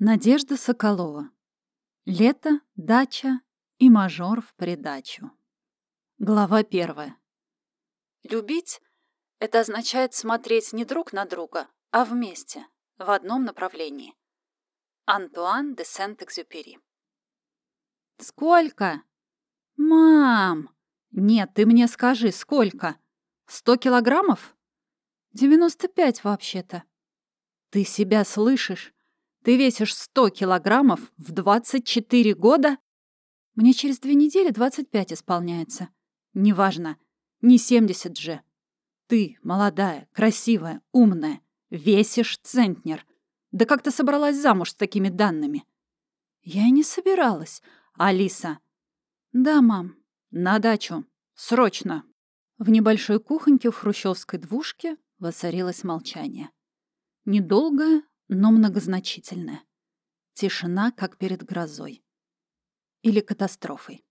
Надежда Соколова. Лето, дача и мажор в придачу. Глава первая. Любить — это означает смотреть не друг на друга, а вместе, в одном направлении. Антуан де Сент-Экзюпери. «Сколько?» «Мам!» «Нет, ты мне скажи, сколько? Сто килограммов?» «Девяносто пять вообще-то». «Ты себя слышишь? Ты весишь сто килограммов в двадцать четыре года?» «Мне через две недели двадцать пять исполняется». «Неважно. Не семьдесят же. Ты, молодая, красивая, умная, весишь центнер. Да как ты собралась замуж с такими данными?» «Я и не собиралась. Алиса». «Да, мам». «На дачу. Срочно!» В небольшой кухоньке в хрущевской двушке воцарилось молчание. Недолгое, но многозначительное. Тишина, как перед грозой. Или катастрофой.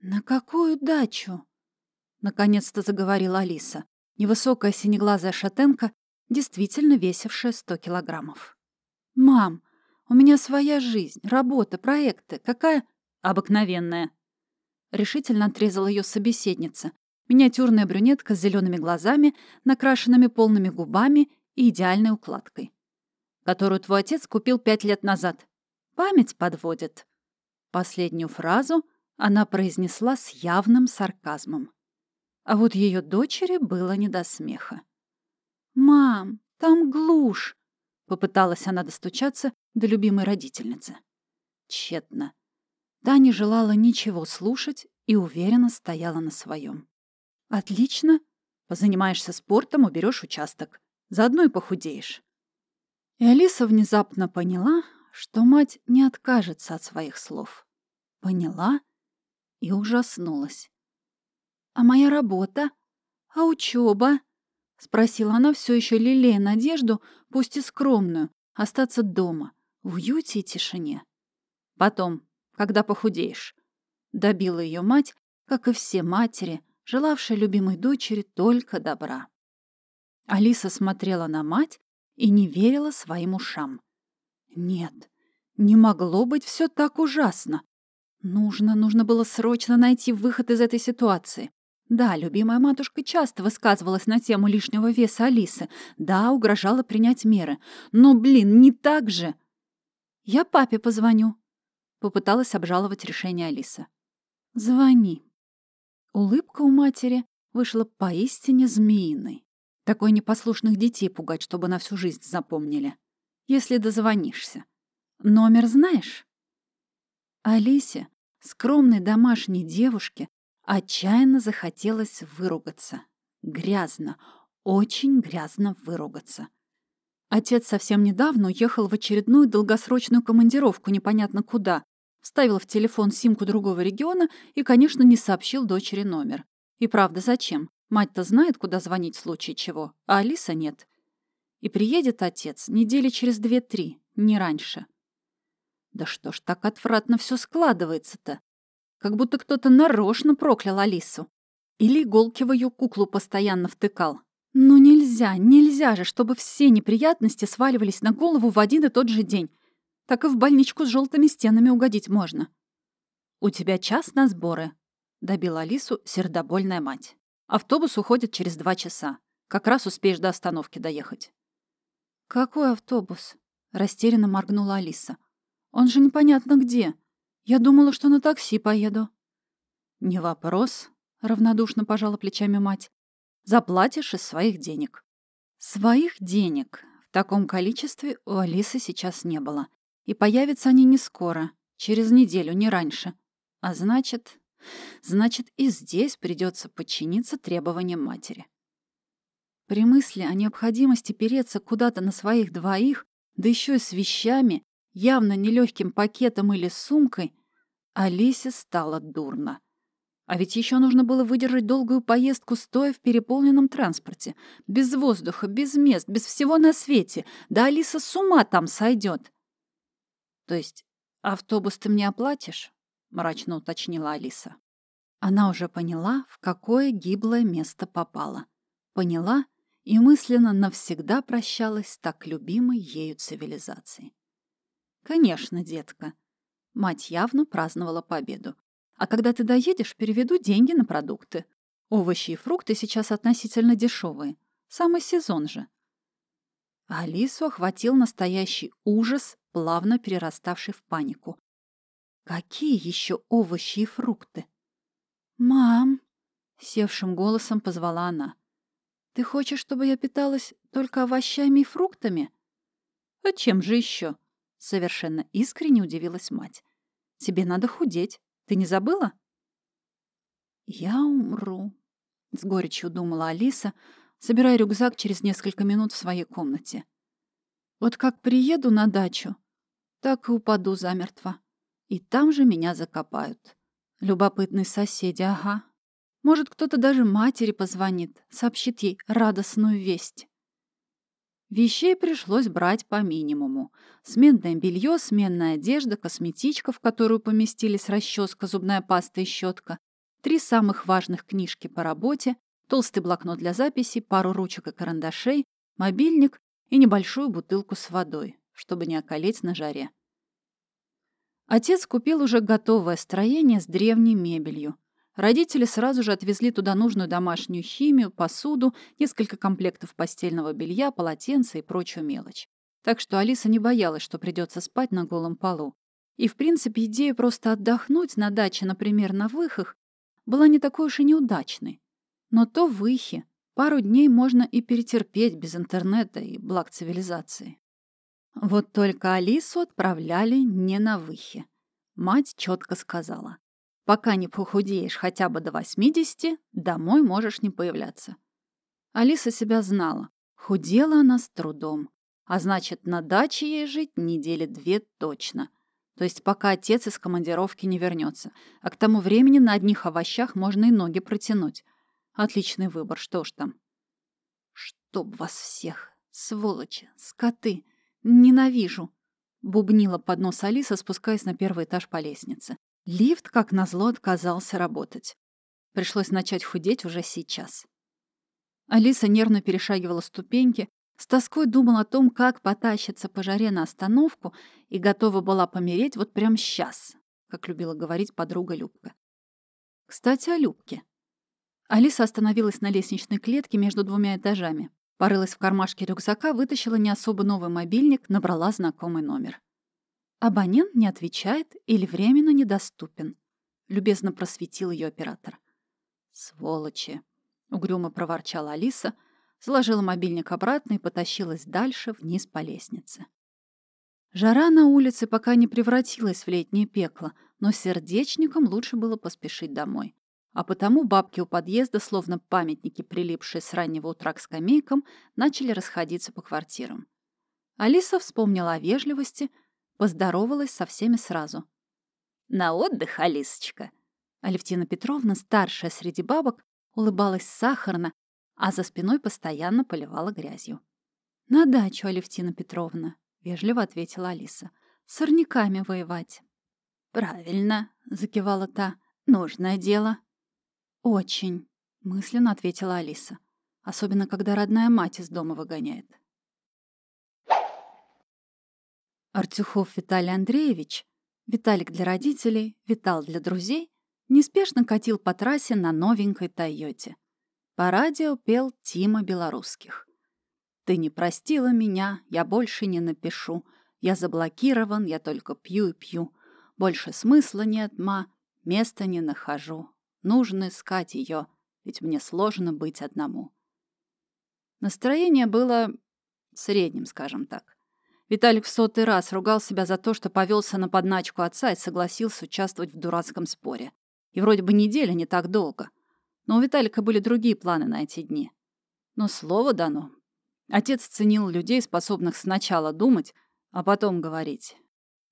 «На какую дачу?» Наконец-то заговорила Алиса, невысокая синеглазая шатенка, действительно весившая сто килограммов. «Мам, у меня своя жизнь, работа, проекты. Какая...» «Обыкновенная», решительно отрезала ее собеседница. Миниатюрная брюнетка с зелеными глазами, накрашенными полными губами и идеальной укладкой. Которую твой отец купил пять лет назад. Память подводит. Последнюю фразу она произнесла с явным сарказмом. А вот ее дочери было не до смеха. «Мам, там глушь!» — попыталась она достучаться до любимой родительницы. Тщетно. Та не желала ничего слушать и уверенно стояла на своем. «Отлично. Позанимаешься спортом, уберешь участок. Заодно и похудеешь». И Алиса внезапно поняла, что мать не откажется от своих слов. Поняла и ужаснулась. «А моя работа? А учеба?» — спросила она, все еще лелея надежду, пусть и скромную, остаться дома, в уюте и тишине. Потом, когда похудеешь. Добила ее мать, как и все матери, желавшие любимой дочери только добра. Алиса смотрела на мать и не верила своим ушам. Нет, не могло быть все так ужасно. Нужно, нужно было срочно найти выход из этой ситуации. Да, любимая матушка часто высказывалась на тему лишнего веса Алисы. Да, угрожала принять меры. Но, блин, не так же. Я папе позвоню, Попыталась обжаловать решение Алиса. «Звони». Улыбка у матери вышла поистине змеиной. Такой непослушных детей пугать, чтобы на всю жизнь запомнили. Если дозвонишься. Номер знаешь? Алисе, скромной домашней девушке, отчаянно захотелось выругаться. Грязно, очень грязно выругаться. Отец совсем недавно уехал в очередную долгосрочную командировку непонятно куда, Вставил в телефон симку другого региона и, конечно, не сообщил дочери номер. И правда, зачем? Мать-то знает, куда звонить в случае чего, а Алиса нет. И приедет отец недели через две-три, не раньше. Да что ж так отвратно все складывается-то? Как будто кто-то нарочно проклял Алису. Или иголки в ее куклу постоянно втыкал. Ну нельзя, нельзя же, чтобы все неприятности сваливались на голову в один и тот же день так и в больничку с желтыми стенами угодить можно. «У тебя час на сборы», — добила Алису сердобольная мать. «Автобус уходит через два часа. Как раз успеешь до остановки доехать». «Какой автобус?» — растерянно моргнула Алиса. «Он же непонятно где. Я думала, что на такси поеду». «Не вопрос», — равнодушно пожала плечами мать. «Заплатишь из своих денег». Своих денег в таком количестве у Алисы сейчас не было. И появятся они не скоро, через неделю, не раньше. А значит... Значит, и здесь придется подчиниться требованиям матери. При мысли о необходимости переться куда-то на своих двоих, да еще и с вещами, явно нелегким пакетом или сумкой, Алисе стало дурно. А ведь еще нужно было выдержать долгую поездку, стоя в переполненном транспорте. Без воздуха, без мест, без всего на свете. Да Алиса с ума там сойдет. «То есть автобус ты мне оплатишь?» — мрачно уточнила Алиса. Она уже поняла, в какое гиблое место попала. Поняла и мысленно навсегда прощалась с так любимой ею цивилизацией. Конечно, детка. Мать явно праздновала победу. А когда ты доедешь, переведу деньги на продукты. Овощи и фрукты сейчас относительно дешевые. Самый сезон же. Алису охватил настоящий ужас, плавно перераставший в панику. Какие еще овощи и фрукты? «Мам!» — севшим голосом позвала она. «Ты хочешь, чтобы я питалась только овощами и фруктами?» «А чем же еще?» — совершенно искренне удивилась мать. «Тебе надо худеть. Ты не забыла?» «Я умру», — с горечью думала Алиса, собирая рюкзак через несколько минут в своей комнате. «Вот как приеду на дачу, так и упаду замертво. И там же меня закопают. Любопытные соседи, ага. Может, кто-то даже матери позвонит, сообщит ей радостную весть. Вещей пришлось брать по минимуму. Сменное белье, сменная одежда, косметичка, в которую поместились расческа, зубная паста и щетка, три самых важных книжки по работе, толстый блокнот для записей, пару ручек и карандашей, мобильник и небольшую бутылку с водой, чтобы не околеть на жаре. Отец купил уже готовое строение с древней мебелью. Родители сразу же отвезли туда нужную домашнюю химию, посуду, несколько комплектов постельного белья, полотенца и прочую мелочь. Так что Алиса не боялась, что придется спать на голом полу. И, в принципе, идея просто отдохнуть на даче, например, на Выхах, была не такой уж и неудачной. Но то Выхи. Пару дней можно и перетерпеть без интернета и благ цивилизации. Вот только Алису отправляли не на выхе. Мать четко сказала. Пока не похудеешь хотя бы до 80, домой можешь не появляться. Алиса себя знала. Худела она с трудом. А значит, на даче ей жить недели две точно. То есть пока отец из командировки не вернется. А к тому времени на одних овощах можно и ноги протянуть. Отличный выбор, что ж там. Чтоб вас всех, сволочи, скоты, «Ненавижу!» — бубнила под нос Алиса, спускаясь на первый этаж по лестнице. Лифт, как назло, отказался работать. Пришлось начать худеть уже сейчас. Алиса нервно перешагивала ступеньки, с тоской думала о том, как потащиться по жаре на остановку и готова была помереть вот прямо сейчас, как любила говорить подруга Любка. Кстати, о Любке. Алиса остановилась на лестничной клетке между двумя этажами. Порылась в кармашке рюкзака, вытащила не особо новый мобильник, набрала знакомый номер. «Абонент не отвечает или временно недоступен», — любезно просветил ее оператор. «Сволочи!» — угрюмо проворчала Алиса, сложила мобильник обратно и потащилась дальше вниз по лестнице. Жара на улице пока не превратилась в летнее пекло, но сердечникам лучше было поспешить домой. А потому бабки у подъезда, словно памятники, прилипшие с раннего утра к скамейкам, начали расходиться по квартирам. Алиса вспомнила о вежливости, поздоровалась со всеми сразу. «На отдых, Алисочка!» Алевтина Петровна, старшая среди бабок, улыбалась сахарно, а за спиной постоянно поливала грязью. «На дачу, Алевтина Петровна», — вежливо ответила Алиса. «С сорняками воевать». «Правильно», — закивала та, — «нужное дело». «Очень», — мысленно ответила Алиса. «Особенно, когда родная мать из дома выгоняет». Артюхов Виталий Андреевич, Виталик для родителей, Витал для друзей, неспешно катил по трассе на новенькой «Тойоте». По радио пел Тима Белорусских. «Ты не простила меня, я больше не напишу. Я заблокирован, я только пью и пью. Больше смысла нет, ма, места не нахожу. Нужно искать ее, ведь мне сложно быть одному. Настроение было средним, скажем так. Виталик в сотый раз ругал себя за то, что повелся на подначку отца и согласился участвовать в дурацком споре. И вроде бы неделя не так долго. Но у Виталика были другие планы на эти дни. Но слово дано. Отец ценил людей, способных сначала думать, а потом говорить.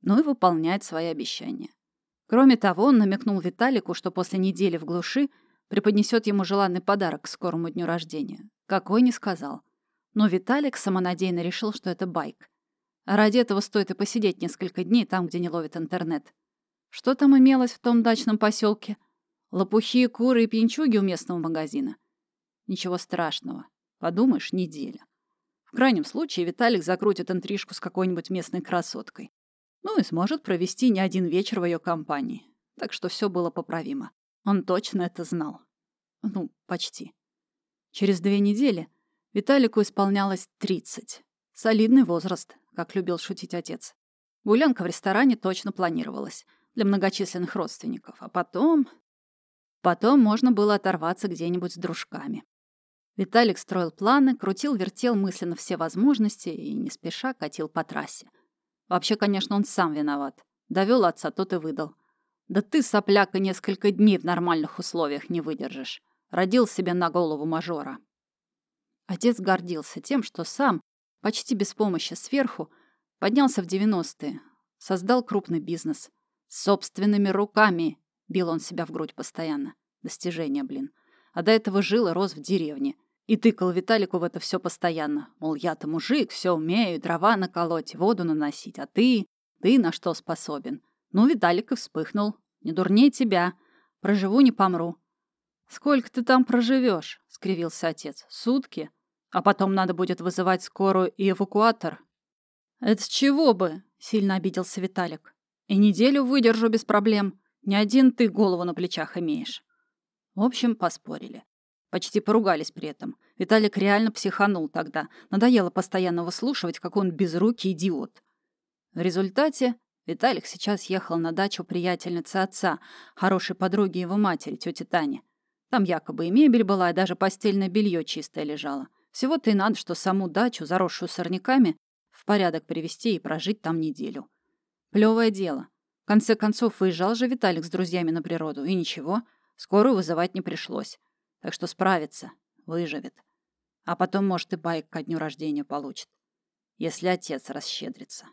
Ну и выполнять свои обещания. Кроме того, он намекнул Виталику, что после недели в глуши преподнесет ему желанный подарок к скорому дню рождения. Какой не сказал. Но Виталик самонадеянно решил, что это байк. А ради этого стоит и посидеть несколько дней там, где не ловит интернет. Что там имелось в том дачном поселке? Лопухи, куры и пьянчуги у местного магазина. Ничего страшного. Подумаешь, неделя. В крайнем случае Виталик закрутит интрижку с какой-нибудь местной красоткой. Ну и сможет провести не один вечер в ее компании. Так что все было поправимо. Он точно это знал. Ну, почти. Через две недели Виталику исполнялось 30. Солидный возраст, как любил шутить отец. Гулянка в ресторане точно планировалась для многочисленных родственников. А потом... Потом можно было оторваться где-нибудь с дружками. Виталик строил планы, крутил-вертел мысленно все возможности и не спеша катил по трассе. Вообще, конечно, он сам виноват. Довел отца, тот и выдал. Да ты, сопляка, несколько дней в нормальных условиях не выдержишь. Родил себе на голову мажора. Отец гордился тем, что сам, почти без помощи сверху, поднялся в 90-е, создал крупный бизнес. Собственными руками бил он себя в грудь постоянно. Достижение, блин. А до этого жил и рос в деревне. И тыкал Виталику в это все постоянно. Мол, я-то мужик, все умею, дрова наколоть, воду наносить. А ты? Ты на что способен? Ну, Виталик и вспыхнул. Не дурней тебя. Проживу, не помру. «Сколько ты там проживешь? скривился отец. «Сутки? А потом надо будет вызывать скорую и эвакуатор». «Это с чего бы?» — сильно обиделся Виталик. «И неделю выдержу без проблем. Ни один ты голову на плечах имеешь». В общем, поспорили. Почти поругались при этом. Виталик реально психанул тогда. Надоело постоянно выслушивать, какой он безрукий идиот. В результате Виталик сейчас ехал на дачу приятельницы отца, хорошей подруги его матери, тети Тани. Там якобы и мебель была, и даже постельное белье чистое лежало. Всего-то и надо, что саму дачу, заросшую сорняками, в порядок привести и прожить там неделю. Плевое дело. В конце концов, выезжал же Виталик с друзьями на природу, и ничего, скорую вызывать не пришлось. Так что справится, выживет. А потом, может, и байк ко дню рождения получит. Если отец расщедрится.